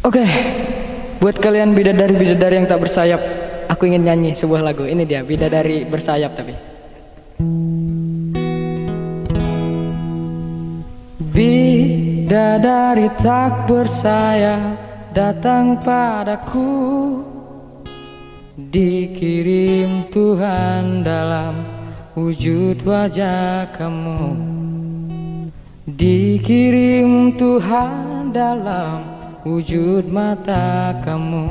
Oke, buat kalian bidadari-bidadari yang tak bersayap, aku ingin nyanyi sebuah lagu. Ini dia, bidadari bersayap tapi. Bidadari tak bersayap datang padaku Dikirim Tuhan dalam wujud wajah kamu Dikirim Tuhan dalam wujud mata kamu.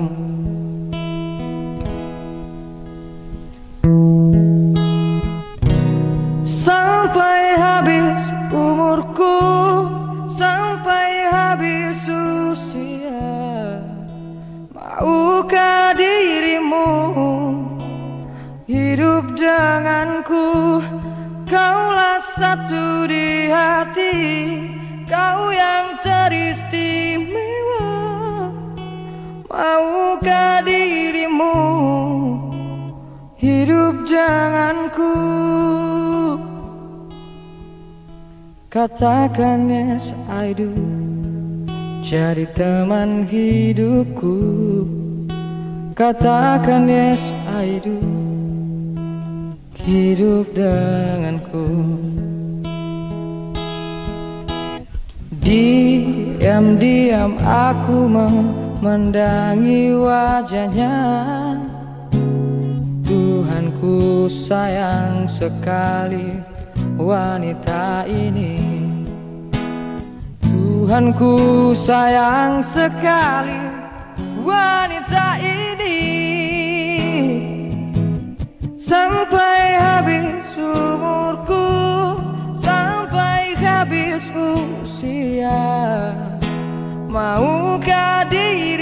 Sampai habis umurku Sampai habis usia. Maukah dirimu hidup denganku? Kaulah satu di hati Kau yang teristimewa Maukah dirimu hidup denganku Katakan yes I do. Jadi teman hidupku. Katakan yes I do. Hidup denganku Diam-diam aku memendangi wajahnya. Tuhanku sayang sekali wanita ini. Tuhanku sayang sekali wanita ini. Sampai habis umurku Sampai habis usia Maukah dirimu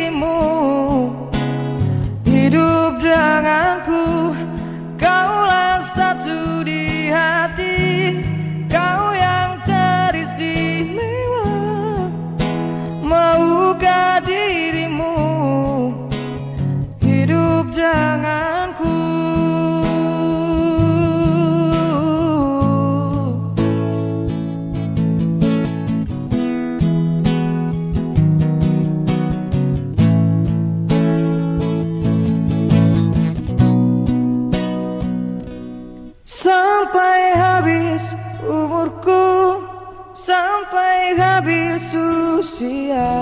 Sampai habis umurku Sampai habis usia.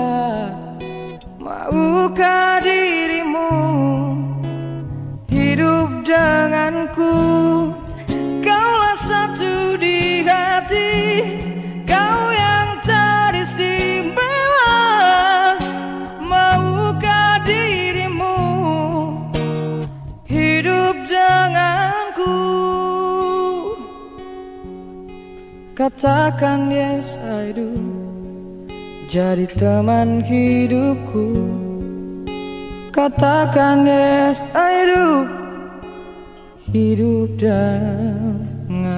Maukah dirimu Hidup denganku Katakan yes I do. Jadi teman hidupku. Katakan yes I do. Hidup denganku